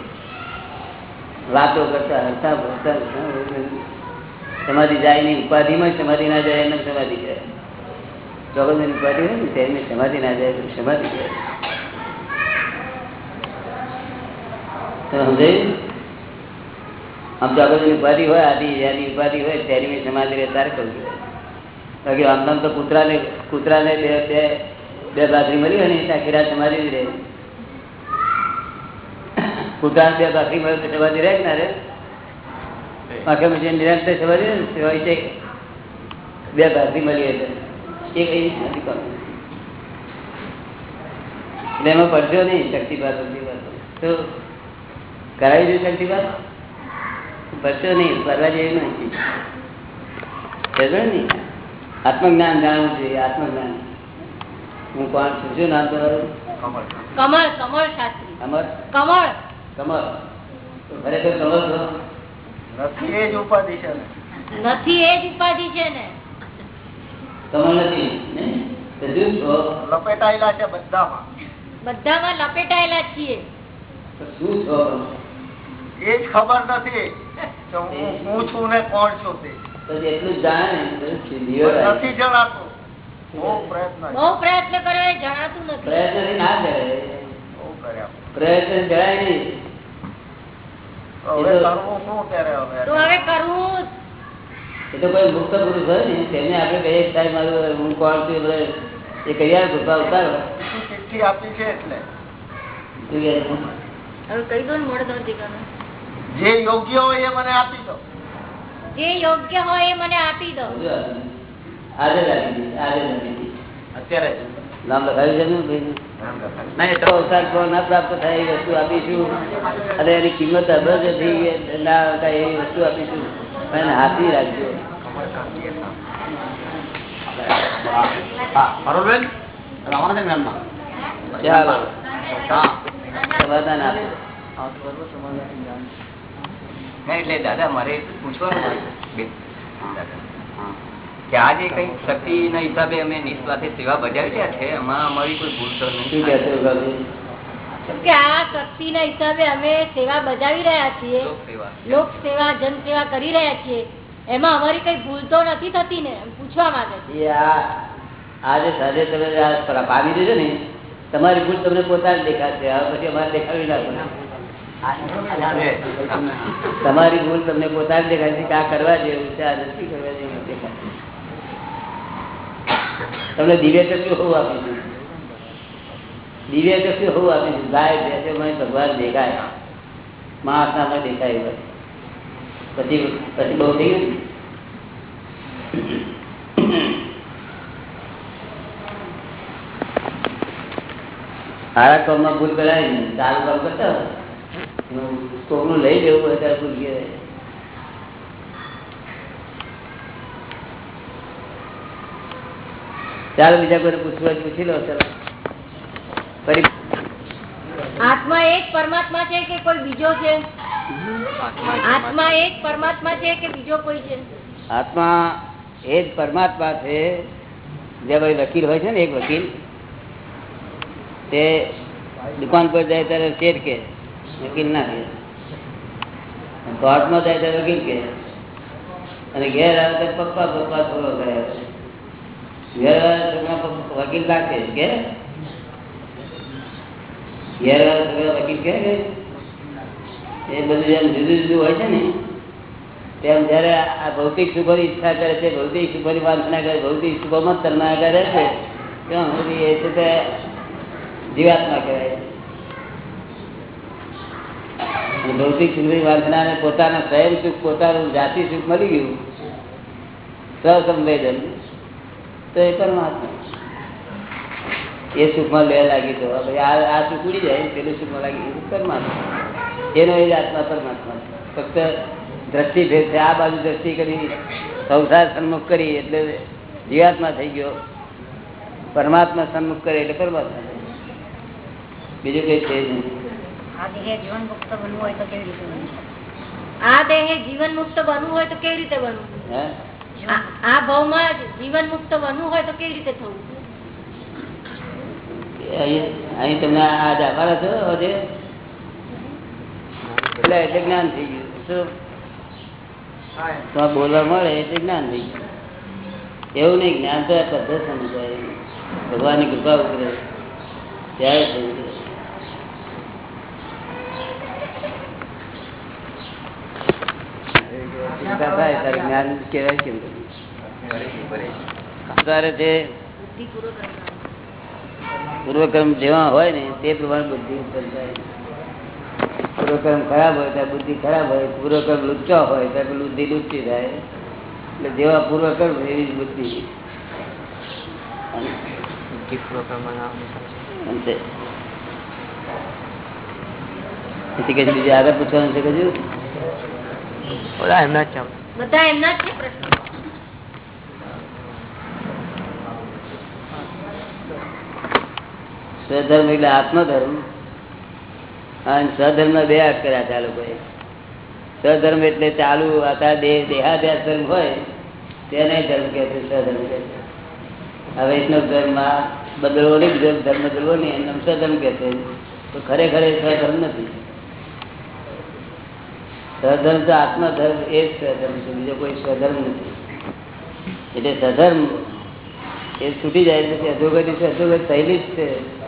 [SPEAKER 3] વાતો કરતા હરતા ભરતા સમાધિ જાય નહીં ઉપાધિમાં સમાધિ ના જાય એમ સમાધિ કહેવાય. ચોગંદની ઉપાધિ હોય ને તેને સમાધિ ના જાય તો સમાધિ જાય સમજાયું? આમ ચોગંદની ઉપાધિ હોય આદિ જ્યાંની ઉપાધિ હોય તેની સમાધિ રહે તારે કહું બાકી આમ તો કૂતરાને કૂતરાને બે બે બે ભાખરી મળી હોય ને ત્યાં કિરા સમાધિ જ રહે. કૂતરાને બે ભાખરી મળે તો સમાધિ રહે ને રહે? આખે પછી નિરંતર સમાધિ રહે બે ભાખરી મળી એટલે એ કઈ નથી કરવું એટલે એમાં પડશો નહીં શક્તિપાત શક્તિપાત. તો કરાવી દઉં શક્તિપાત? પડશો નહીં કરવા જેવી નથી. ને આત્મજ્ઞાન જાણવું જોઈએ આત્મજ્ઞાન. હું કોણ છું? શું નામ તમારું?
[SPEAKER 1] કમળ. કમળ શાસ્ત્રી.
[SPEAKER 3] કમળ?
[SPEAKER 1] કમળ.
[SPEAKER 3] કમળ. તો ખરેખર કમળ છો?
[SPEAKER 6] નથી એ જ ઉપાધિ છે
[SPEAKER 1] નથી એ જ ઉપાધિ છે ને.
[SPEAKER 3] કમર નથી શું
[SPEAKER 6] લપેટાયેલા છે બધામાં.
[SPEAKER 1] બધામાં લપેટાયેલા છીએ.
[SPEAKER 3] શું છો
[SPEAKER 6] એ જ ખબર નથી હું હું છું ને કોણ છું તે.
[SPEAKER 3] એટલું જાણે ને તો નિવેડો આવે.
[SPEAKER 6] નથી જણાતું. બહુ પ્રયત્ન
[SPEAKER 1] પ્રયત્ન કર્યો જણાતું નથી.
[SPEAKER 3] પ્રયત્નથી ના જણાય પ્રયત્ન જણાય નહીં.
[SPEAKER 6] તો હવે કરવું શું ત્યારે
[SPEAKER 1] તો
[SPEAKER 6] હવે
[SPEAKER 1] હવે કરવું
[SPEAKER 3] એ તો કોઈ મુક્ત પુરુષ હોય ને તેને આપણે કહીએ સાહેબ મારું હું કોણ છું એ બધા એ કહી આવે કૃપા ઉતારો.
[SPEAKER 6] ચિઠ્ઠી આપી છે એટલે. જે યોગ્ય હોય એ મને આપી દો.
[SPEAKER 1] જે યોગ્ય હોય એ મને આપી દો.
[SPEAKER 3] આજે આજે જ આપી દીધી.
[SPEAKER 2] અત્યારે જ.
[SPEAKER 3] નામ લખાવ્યું છે ને ના પ્રાપ્ત થાય એ વસ્તુ આપીશું. અને એની કિંમત અબજ થઈ ના થાય એવી વસ્તુ આપીશું. પણ હાથી રાખજો. ચાલો. સમાધાન આપો.
[SPEAKER 7] એટલે દાદા મારે પૂછવાનું છે બેન. દાદા. કે આ જે કઈ શક્તિ ના હિસાબે અમે નિસ્વાર્થે સેવા બજાવી રહ્યા છે? એમાં અમારી કોઈ ભૂલ તો
[SPEAKER 3] શું
[SPEAKER 7] નહીં
[SPEAKER 3] કહેશો ગૌરી?
[SPEAKER 1] કેમ કે આ શક્તિના હિસાબે અમે સેવા બજાવી રહ્યા છીએ.
[SPEAKER 7] લોક સેવા
[SPEAKER 1] જન સેવા કરી રહ્યા છીએ. એમાં અમારી કઈ ભૂલ તો નથી થતી ને? પૂછવા માંગે છે.
[SPEAKER 3] એ આ આ જે સાંજે તમે પામી દેજો ને તમારી ભૂલ તમને પોતાને દેખાશે. પછી અમારે દેખાડવી ના તમારી ભૂલ તમને પોતાને દેખાશે કે આ કરવા જેવું છે આ નથી કરવા જેવું દેખાશે. તમને દિવ્ય ચક્યું હોવું આપીશું દિવ્ય ચક્ષુ હોવું આપીશું ગાય બેસે ભગવાન દેખાય માણસ પણ દેખાય. પછી પછી બહુ થઈ ગયું? સારા કામમાં ભૂલ કરાય ને સારું કામ કરતા. કોકનું લઈ લેવું હોય ત્યારે ભૂલ ગયા ચાલો બીજા કોઈ પૂછવા પૂછી લો, ચાલો
[SPEAKER 1] આત્મા એક પરમાત્મા છે કે કોઈ બીજો છે? આત્મા એક પરમાત્મા છે કે બીજો કોઈ છે?
[SPEAKER 3] આત્મા એ જ પરમાત્મા છે જે ભાઈ વકીલ હોય છે ને એક વકીલ તે દુકાન પર જાય ત્યારે શેઠ કે વકીલ ના કે. કોર્ટમાં જાય ત્યારે વકીલ કે. અને ઘેર આવે ત્યારે પપ્પા પપ્પા થોડો કરે. ઘેર આવે વકીલ રાખે કે વકીલ કે કે? એ બધું જેમ જુદું જુદું હોય છે ને, તેમ જયારે આ ભૌતિક સુખોની ઈચ્છા કરે છે, ભૌતિક સુખોની વાંચના કરે ભૌતિક સુખોમાં જ તન્મા કરે છે એ છે તે જીવાત્મા કહેવાય ભૌતિક સુખની વાંચનાને પોતાના સ્વયં સુખ, પોતાનું જાતિ સુખ મળી ગયું. સ્વસંવેદન તો એ પરમાત્મા એ સુખમાં લે લાગી તો આ સુખ ઉડી જાય પેલું સુખમાં લાગી પરમાત્મા. એનો એ જ આત્મા પરમાત્મા ફક્ત દ્રષ્ટિ ભેદ છે. આ બાજુ દ્રષ્ટિ કરી સંસાર સન્મુખ કરી એટલે જીવાત્મા થઈ ગયો. પરમાત્મા સન્મુખ કરે એટલે પરમાત્મા બીજું કઈ છે
[SPEAKER 1] આ દેહે જીવન મુક્ત બનવું હોય તો કેવી રીતે બનવું? આ દેહે જીવન મુક્ત બનવું હોય તો કેવી રીતે બનવું?
[SPEAKER 3] હે?
[SPEAKER 1] આ- ભાવમાં જીવન મુક્ત બનવું હોય તો કેવી રીતે થવું?
[SPEAKER 3] અહીં તમને આ જાપારા છો હજે. એટલે એટલે જ્ઞાન થઈ ગયું. શું? તો બોલવા મળે એટલે જ્ઞાન થઈ ગયું. એવું નહીં જ્ઞાન તો પદ્ધત સમજાય ભગવાનની કૃપા ઉતરે ત્યારે થયું. ચિંતા થાય ત્યારે જ્ઞાન કહેવાય કેમ? તારે તે પૂર્વકર્મ જેવા હોય ને તે પ્રમાણે બુદ્ધિ ઉત્પન્ન થાય. પૂર્વક્રમ ખરાબ હોય ત્યાં બુદ્ધિ ખરાબ હોય પૂર્વક્રમ લુચ્ચો હોય ત્યાં બુદ્ધિ લુચ્ચી થાય. એટલે જેવા પૂર્વક્રમ એવી જ બુદ્ધિ. બીજું આગળ પૂછવાનું છે કજુ?
[SPEAKER 5] બધા એમના જ છે.
[SPEAKER 1] બધા એમના જ છે પ્રશ્નો.
[SPEAKER 3] સ્વધર્મ એટલે આત્મધર્મ. અને સ્વધર્મ બે હાથ કર્યા આ લોકોએ. સ્વધર્મ એટલે ચાલુ આતા દેહ દેહાદ્યાસ ધર્મ હોય, તેને ધર્મ કે છે સ્વધર્મ કે છે. આ વૈષ્ણવ ધર્મમાં બદલવો નહીં બીજો ધર્મ બદલવો નહીં એમ સ્વધર્મ કે છે. તો ખરેખર એ સ્વધર્મ નથી. સ્વધર્મ તો આત્મધર્મ એ જ સ્વધર્મ છે, બીજો કોઈ સ્વધર્મ નથી. એટલે સ્વધર્મ એ છૂટી જાય છે, અધોગતિ છે, અધોગતિ થયેલી જ છે.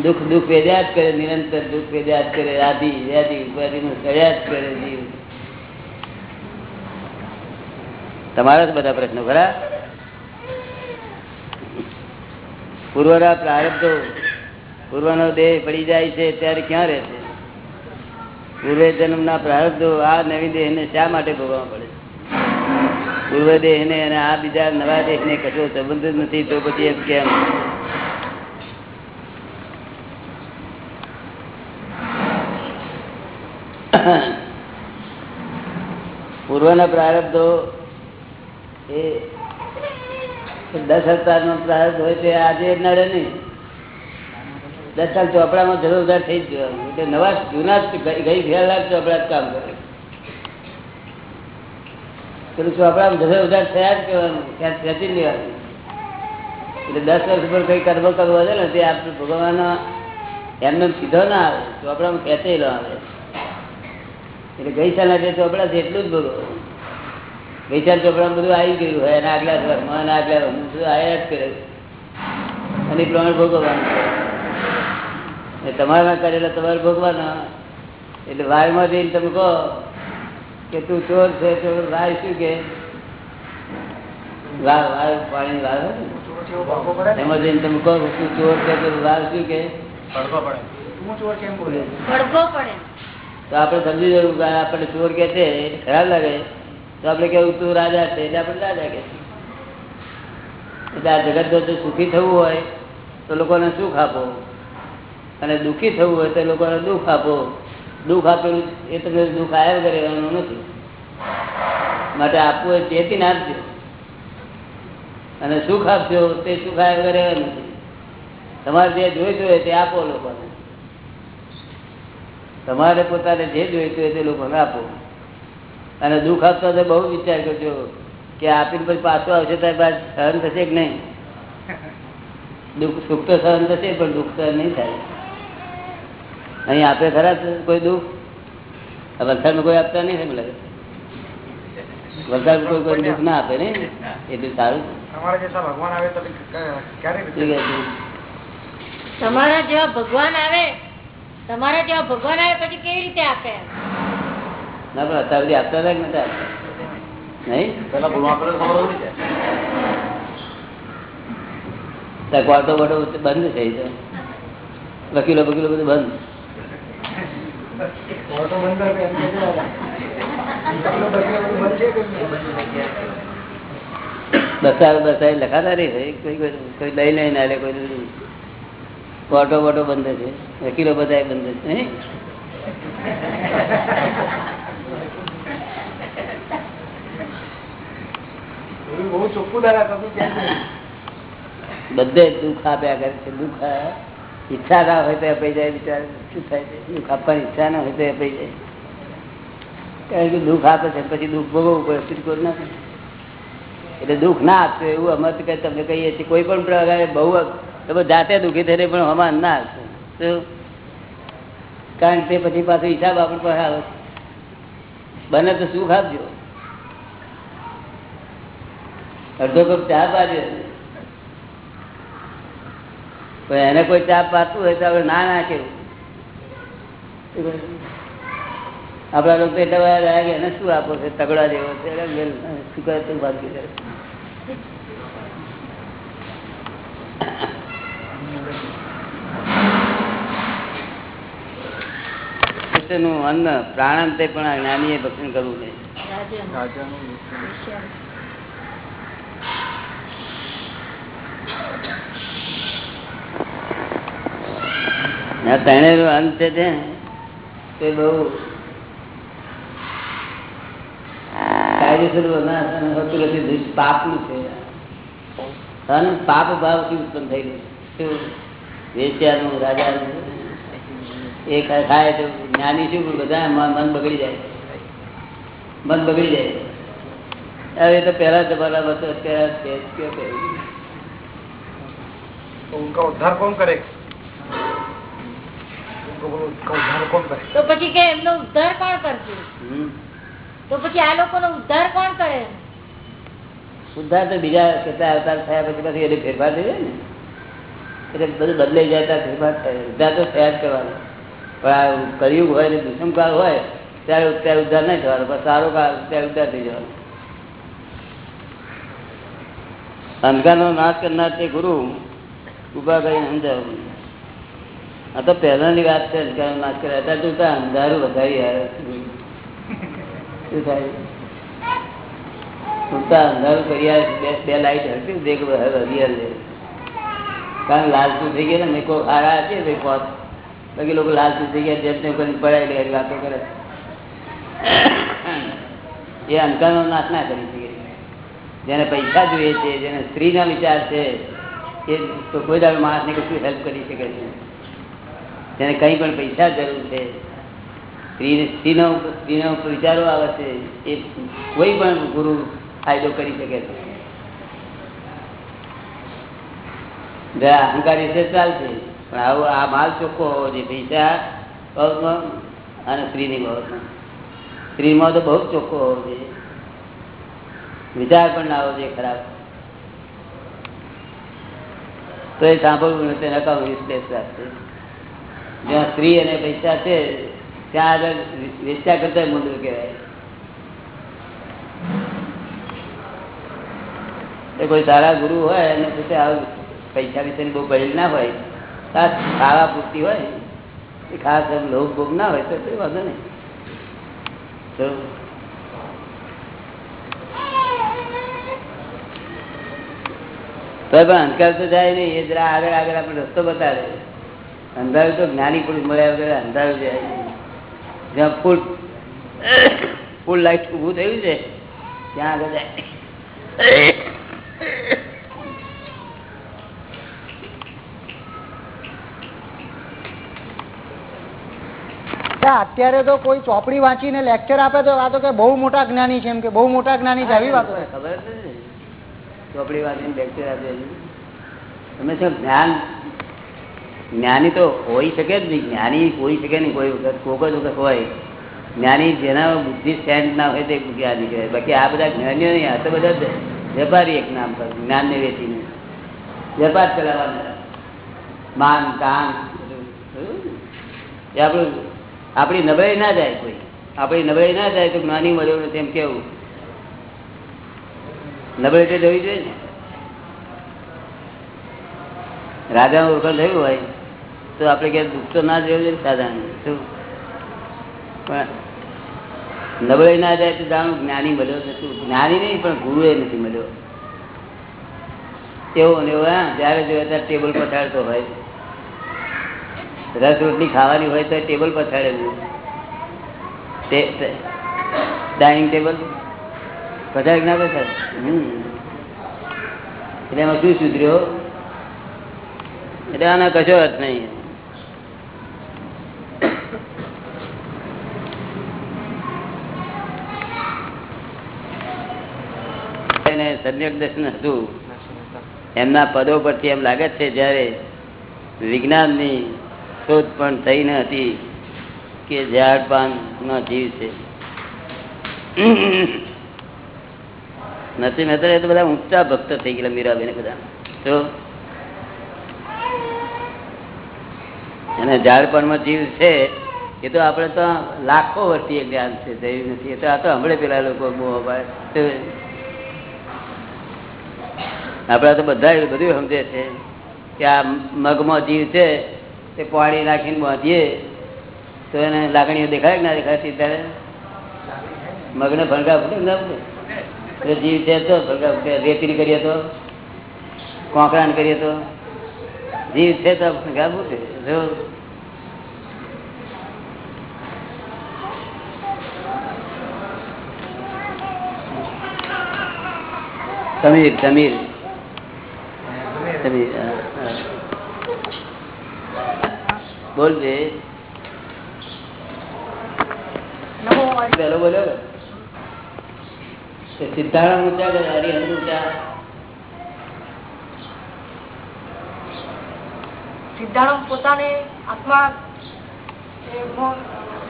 [SPEAKER 3] દુઃખ દુઃખ વેદ્યા જ કરે, નિરંતર દુઃખ વેદ્યા જ કરે આદિ વ્યાધિ ઉપાધિ નું કર્યા જ કરે જીવ. તમારા જ બધા પ્રશ્નો ખરા? પૂર્વના પ્રારબ્ધો, પૂર્વનો દેહ પડી જાય છે ત્યારે ક્યાં રહેશે પૂર્વે જન્મના પ્રારબ્ધો આ નવી દેહને શા માટે ભોગવવા પડે પૂર્વ દેહને અને આ બીજા નવા દેહને કશો સંબંધ નથી, તો પછી એમ કેમ? પૂર્વના પ્રારબ્ધો એ દસ અવતાર નો પ્રારબ્ધ હોય તે આજે નડે નહીં. દસ સાલ ચોપડામાં જરૂર ઉધાર થઈ એટલે નવા જૂના ગઈ ગઈ ગયા ચોપડા જ કામ કરે. પેલું ચોપડામાં જરૂર ઉધાર થયા જ કહેવાનું ક્યાં ખેંચી લેવાનું. એટલે દસ વર્ષ પર કઈ કર્મ કરવો છે ને તે આપણે ભગવાન એમને સીધો ના આવે. ચોપડામાં ખેંચેલો આવે. એટલે ગઈ જે ચોપડા છે એટલું જ ભોગવો ગઈ ચોપડા બધું આવી ગયું હોય એના આગલા અને આગલા હું બધું આયા જ કરે. અને પ્રમાણે ભોગવવાનું તમારા કરેલા તમારે ભોગવાના. એટલે વાયમાં જઈને તમે કહો કે તું ચોર છે તો વાય શું કે? વાવ વાવ પાણી ને? એમાં જઈને તમે કહો તું ચોર છે તો વાવ શું કે?
[SPEAKER 1] ભડકો પડે.
[SPEAKER 3] તો આપણે સમજી જવું કે આપણે ચોર કે છે ખરાબ લાગે. તો આપણે કેવું, તું રાજા છે, એટલે આપણે રાજા કે. એટલે આ જગત જો સુખી થવું હોય, તો લોકોને સુખ આપો. અને દુઃખી થવું હોય, તો લોકોને દુઃખ આપો. દુઃખ આપેલું, એ તમને દુઃખ આવ્યા વગર રહેવાનું નથી. માટે આપવું એ ચેતી ના આપજો. અને સુખ આપજો, તે સુખ આવ્યા વગર રહેવાનું નથી. તમારે જે જોઈતું હોય તે આપો લોકોને. તમારે પોતાને જે જોઈતું હોય તે લોકોને આપો. અને દુઃખ આપતા તો બહુ વિચાર કરજો કે આપીને પછી પાછો આવશે ત્યારે બાદ સહન થશે કે નહીં? દુઃખ સુખ તો સહન થશે પણ દુઃખ સહન નહીં થાય. અહીં આપે ખરા કોઈ દુઃખ? વલસાડમાં કોઈ આપતા નહીં એમ લાગે? વલસાડ કોઈ કોઈ દુઃખ ના આપે ને એટલું સારું.
[SPEAKER 4] ભગવાન આવે તો?
[SPEAKER 1] તમારા જેવા ભગવાન આવે તમારા જેવા ભગવાન આવે પછી કેવી રીતે આપે
[SPEAKER 3] ના પણ અત્યાર સુધી આપતા હતા કે નતા આપતા નહીં? ત્યાં કોર્ટો બોર્ટો બંધ થઈ તો. વકીલો વકીલો બધું બંધ. બસાવ બસાવ લખાતા નહીં કોઈ કોઈ લઈ લઈને આવે કોઈ કોર્ટો વોટો બંધ છે. વકીલો બધા બંધ છે. બધે દુઃખ આપ્યા કરે છે. દુઃખ ઈચ્છા ના હોય તો અપાઈ જાય બિચાર. શું થાય છે? દુઃખ આપવાની ઈચ્છા ના હોય તો અપાઈ જાય. કારણ કે દુઃખ આપે છે પછી દુઃખ ભોગવવું પડે બિલકુલ ના એટલે દુઃખ ના આપશે એવું અમે કે કઈ તમને કહીએ છીએ. કોઈ પણ પ્રકારે બહુ તમે જાતે દુઃખી થઈને પણ હમાન ના આપશો કારણ કે પછી પાછો હિસાબ આપણે પાસે આવે બને તો સુખ આપજો. અડધો કપ ચા પણ એને કોઈ ચા પાતું હોય તો આપણે ના ના કેવું. આપડા લોકો તો એટલા બધા એને શું આપો છે? તગડા જેવો છે. શું કરે તો બાકી કૃષ્ણનું અન્ન, પ્રાણાંતે પણ જ્ઞાનીએ ભક્ષણ કરવું નહીં ત્રણેયનું અંત છે તે. બહુ કાયદેસર હોતું નથી પાપનું છે. પાપ ભાવથી ઉત્પન્ન થયેલું છે. વેચ્યાનું રાજાનું. એ ખાય તો જ્ઞાની શું? પણ બધા મન બગડી જાય. મન બગડી જાય. હવે તો પહેલા જમાના બસો અત્યારે
[SPEAKER 4] ઉદ્ધાર કોણ કરે?
[SPEAKER 1] તો પછી કે એમનો ઉદ્ધાર કોણ કરશે? તો પછી આ લોકો ઉદ્ધાર કોણ કરે?
[SPEAKER 3] ઉદ્ધાર તો બીજા કેટલા અવતાર થયા પછી પછી એને ફેરફાર થઈ જાય ને? એટલે બધું બદલાઈ જાય ત્યાં ઉદ્ધાર તો થયા જ કરવાનો. પણ આ કળિયુગ હોય ને દુષ્મ કાળ હોય, ત્યારે ત્યારે ઉદ્ધાર નહીં થવાનો. પણ સારો કાળ ત્યારે ઉદ્ધાર થઈ જવાનો. અંધકારનો નાશ કરનાર તે ગુરુ ઊભા કરીને સમજાવું આ તો પહેલાની વાત છે, અંધકારનો નાશ કરે અત્યારે તું ત્યાં અંધારું વધારી આવે શું થાય? ઉડતા અંધારું કરી આવે બે લાઈટ હતી દેખ છે કારણ લાલચું થઈ ગયા ને કોઈ આરા હતી ભાઈ પોત. બાકી લોકો લાલચું થઈ ગયા, જેમ તેમ કરીને પડાય લે વાતો કરે એ અંકાનો નાશ ના કરી શકે. જેને પૈસા જોઈએ છે, જેને સ્ત્રીના વિચાર છે, એ તો કોઈ દાડો માણસને કશું હેલ્પ કરી શકે છે. જેને કંઈ પણ પૈસા જરૂર છે સ્ત્રી સ્ત્રીનો સ્ત્રીનો વિચારો આવે છે, એ કોઈ પણ ગુરુ ફાયદો કરી શકે છે. બે અહંકારી છે, ચાલશે. પણ આવું, આ માલ ચોખ્ખો હોવો જોઈએ. પૈસા બાબતમાં અને સ્ત્રીની બાબતમાં સ્ત્રીમાં તો બહુ ચોખ્ખો હોવો જોઈએ. વિચાર પણ ના હોવો જોઈએ ખરાબ. તો એ સાંભળવું નથી નકામ વિશ્લેષ રાખશે. જ્યાં સ્ત્રી અને પૈસા છે, ત્યાં આગળ વેચ્યા કરતા મૂંદું કહેવાય. એ કોઈ સારા ગુરુ હોય અને પછી આવું પૈસા વિશેની બહુ પડેલી ના હોય, ખાસ ખાવા પૂરતી હોય, એ ખાસ એમ ભોગ ના હોય, તો કોઈ વાંધો નહીં. તો પણ અંધકાર તો જાય નહીં, એ જરા આગળ આગળ આપણે રસ્તો બતાવે. અંધારું તો જ્ઞાની પુરુષ મળ્યા વગર અંધારું જાય. જ્યાં ફૂલ ફૂલ લાઈટ ઊભું થયું છે, ત્યાં આગળ જાય
[SPEAKER 8] અત્યારે તો કોઈ ચોપડી વાંચીને લેક્ચર આપે તો આ તો કે બહુ મોટા જ્ઞાની છે એમ કે બહુ મોટા જ્ઞાની છે આવી વાતો
[SPEAKER 3] ખબર ચોપડી વાંચીને લેક્ચર આપે. તમે શું જ્ઞાન, જ્ઞાની તો હોઈ શકે જ નહીં. જ્ઞાની હોઈ શકે નહીં કોઈ વખત. કોક જ વખત હોય. જ્ઞાની જેના બુદ્ધિ સ્ટેન્ડ ના હોય તે જ્ઞાની કહેવાય. બાકી આ બધા જ્ઞાનીઓ નહીં, આ તો બધા વેપારી એક નામ પર, જ્ઞાનને વેચીને. વેપાર ચલાવવાના. માન, કાન. એ આપણું આપણી નબળાઈ ના જાય કોઈ. આપણી નબળાઈ ના જાય તો જ્ઞાની મળ્યો તેમ કેવું? નબળાઈ તો જવી જોઈએ ને. રાજા ઓળખાણ થયું હોય તો આપણે ક્યાંય દુઃખ તો ના જવું જોઈએ સાધારણ. શું? પણ નબળાઈ ના જાય તો જાણું જ્ઞાની મળ્યો શું? જ્ઞાની નહીં, પણ ગુરુ એ નથી મળ્યો. એવો ને એવો, હા, જયારે જોયે ત્યારે ટેબલ પછાડતો હોય. રસ રોટલી ખાવાની હોય તો ટેબલ પછાડેલું ડાઇનિંગ ટેબલ પછાડ ના પછાડ. એટલે એમાં શું સુધર્યો? એટલે આના કશો અર્થ નહીં સમ્યક દર્શન હતું. એમના પદો પરથી એમ લાગે છે જ્યારે વિજ્ઞાનની શોધ પણ થઈ ન હતી કે ઝાડ પાન નો જીવ છે. નથી મહેતા તો બધા ઊંચા ભક્ત થઈ ગયેલા મીરાબેન બધા તો અને ઝાડપણમાં જીવ છે, એ તો આપણે તો લાખો વર્ષથી જ્ઞાન છે, થયું નથી. એ તો આ તો હમણાં પેલા લોકો બહુ આપણા તો બધા બધું સમજે છે કે આ મગમાં જીવ છે તે પાણી નાખીને બાંધીએ તો એને લાગણીઓ દેખાય કે ના દેખાય ત્યારે મગને ફણગા ફૂટે ના ફૂટે જીવ છે તો ફણગા ફૂટે રેતીની કરીએ તો? કોંકરાણ કરીએ તો? જીવ છે તો ફણગા ફૂટે જો. સમીર સમીર. સમીર. બોલ રે પેલો બોલ્યો કે? કે ઊંચા કે હરિહંત ઊંચા.
[SPEAKER 9] સિદ્ધાર્થ પોતાને આત્મા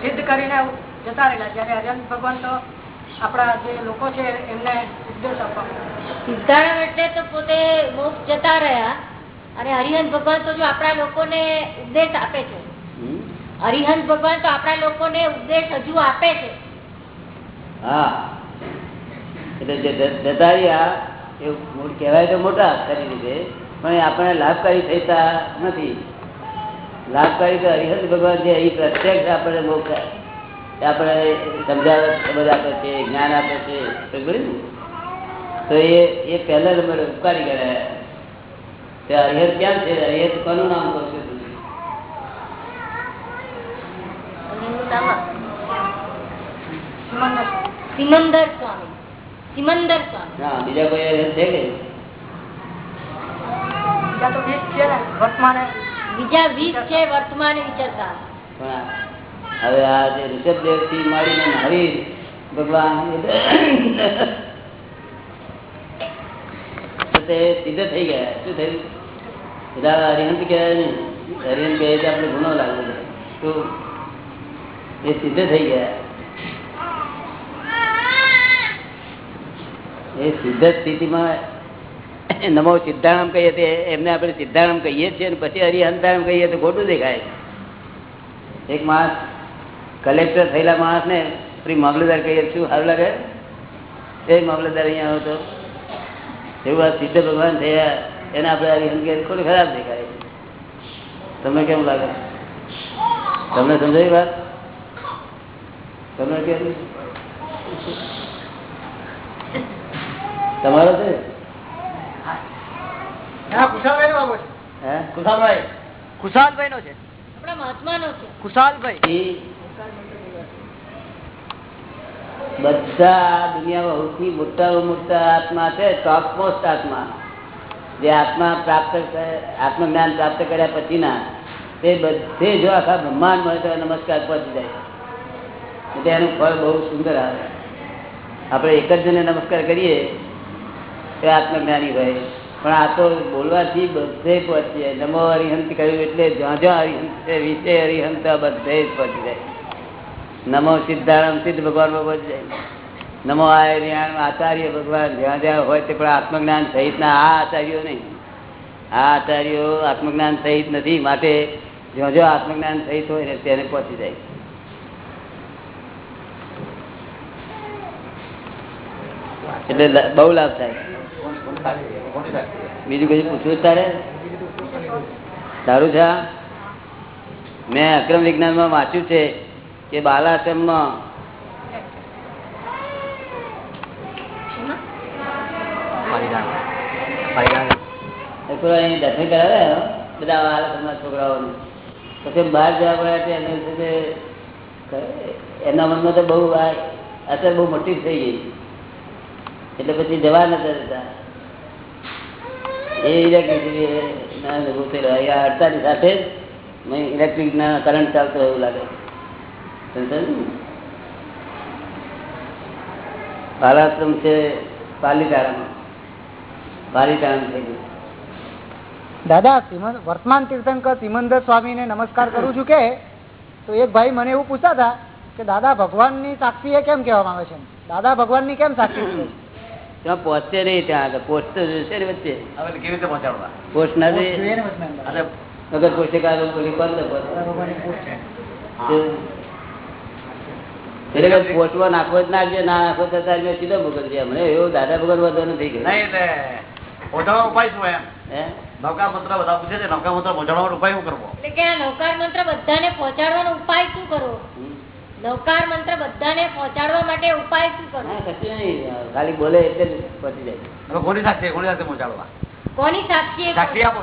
[SPEAKER 9] સિદ્ધ કરીને જતા રહેલા. જયારે હરિહંત ભગવાન તો આપણા જે લોકો છે એમને ઉપદેશ આપવા
[SPEAKER 1] સિદ્ધાર્થ એટલે તો પોતે મોક્ષ જતા રહ્યા. અને હરિહન ભગવાન તો જો આપણા લોકોને ઉપદેશ આપે છે. હરિહન ભગવાન તો આપણા લોકોને ઉપદેશ હજુ આપે છે.
[SPEAKER 3] હા. એટલે જે જ- એ મૂળ કહેવાય તો મોટા કરી રીતે પણ આપણે લાભકારી થતા નથી. લાભકારી તો હરિહંત ભગવાન જે અહીં પ્રત્યક્ષ આપણે મોકલે આપણે સમજાવે સમજ આપે છે જ્ઞાન આપે છે તો એ એ પહેલા નંબર ઉપકારી ગયા તે હરિહર ક્યાં છે? હરિહર કોનું નામ કરશે
[SPEAKER 9] સિમંદર.
[SPEAKER 1] સિમંદર સ્વામી. સિમંદર સ્વામી.
[SPEAKER 3] ના બીજા કોઈ છે કે?
[SPEAKER 9] બીજા વીસ છે ને વર્તમાને.
[SPEAKER 1] વિચરતા.
[SPEAKER 3] હવે આ જે ઋષભદેવથી માંડીને હરિ ભગવાન તે સિદ્ધ થઈ ગયા. શું થયું? બધા હરિહંત કહેવાય નહીં હરિહંત કહે કે આપણે ગુનો લાગે. તો એ સિદ્ધ થઈ ગયા. એ સિદ્ધ સ્થિતિમાં નમો સિદ્ધારામ કહીએ તે એમને આપણે સિદ્ધારામ કહીએ છીએ અને પછી હરિહંતારામ કહીએ તો ખોટું દેખાય. એક માણસ કલેક્ટર થયેલા માણસને ફરી મામલતદાર કહીએ શું સારું લાગે? એ મામલતદાર અહીંયા આવ્યો તો. એવું સિદ્ધ ભગવાન થયા. એને આપણે કહીએ તો ખરાબ દેખાય તમને કેમ લાગે? તમને સમજાવી વાત? તમને કેમ? તમારો છે?
[SPEAKER 5] ખુશાલભાઈ. નો છે.
[SPEAKER 1] આપણા છે.
[SPEAKER 5] ખુશાલભાઈ.
[SPEAKER 3] બધા દુનિયામાં સૌથી મોટા મોટા આત્મા છે ટોપ મોસ્ટ આત્મા. જે આત્મા પ્રાપ્ત કરે- આત્મજ્ઞાન પ્રાપ્ત કર્યા પછીના તે બધે જો આખા બ્રહ્માંડ મળે તો નમસ્કાર પહોંચી જાય. એટલે એનું ફળ બહુ સુંદર આવે. આપણે એક જ જણે નમસ્કાર કરીએ તે આત્મજ્ઞાની હોય. પણ આ તો બોલવાથી બધે પહોંચી જાય. નમો હરિહંત કહ્યું એટલે જ્યાં જ્યાં હરિહંત છે, વિશે હરિહંત બધે જ પહોંચી જાય. નમો સિદ્ધારામ સિદ્ધ ભગવાનમાં પહોંચી જાય. નમો આચાર્ય ભગવાન. જ્યાં જ્યાં હોય તે પણ આત્મજ્ઞાન સહિતના આ આચાર્યો નહીં. આ આચાર્યો આત્મજ્ઞાન સહિત નથી. માટે જ્યાં જ્યાં આત્મજ્ઞાન સહિત હોય ને તેને પહોંચી જાય. એટલે બહુ લાભ થાય. બીજું કઈ પૂછવું તારે? સારું છે? મેં અક્રમ વિજ્ઞાનમાં વાંચ્યું છે કે બાલાશ્રમમાં અહીં દર્શન કરાવે બધા છોકરાઓને. પછી બહાર જવા પડ્યા એને છે મનમાં તો બહુ અસર બહુ મોટી થઈ ગઈ. એટલે પછી જવા નતા જતા સાથે ઇલેક્ટ્રિક ના કરંટ ચાલતો એવું લાગે? બાલાશ્રમ છે ગયું
[SPEAKER 8] દાદા વર્તમાન તીર્થંકર સિમંદર સ્વામી ને નમસ્કાર કરું છું કે તો એક ભાઈ મને એવું પૂછતા હતા કે દાદા ભગવાનની સાક્ષી એ કેમ કેવામાં આવે છે? દાદા ભગવાનની કેમ સાક્ષી
[SPEAKER 3] ત્યાં પહોંચશે નહીં ત્યાં આગળ પોસ્ટ જશે ને વચ્ચે.
[SPEAKER 6] કેવી રીતે પહોંચાડવા?
[SPEAKER 3] કોણ ને બોલે? એટલે કે નાખવો જ નાખજે ના નાખો તો સીધો છે હમણાં એવો દાદા ભગવાન વધુ નથી ગયો
[SPEAKER 6] પહોંચાડવાનો ઉપાય શું એમ? નૌકા મંત્ર બધા પૂછે છે નૌકા મંત્ર પહોંચાડવાનો ઉપાય શું કરવો?
[SPEAKER 1] એટલે કે આ નૌકાર મંત્ર બધાને પહોંચાડવાનો ઉપાય શું કરવો? નૌકાર મંત્ર બધાને પહોંચાડવા માટે ઉપાય શું કરવો?
[SPEAKER 3] કશું નહીં. ખાલી બોલે એટલે પહોંચી જાય.
[SPEAKER 6] કોની સાક્ષી કોની સાથે પહોંચાડવા?
[SPEAKER 1] કોની સાક્ષી
[SPEAKER 6] સાક્ષી આપો.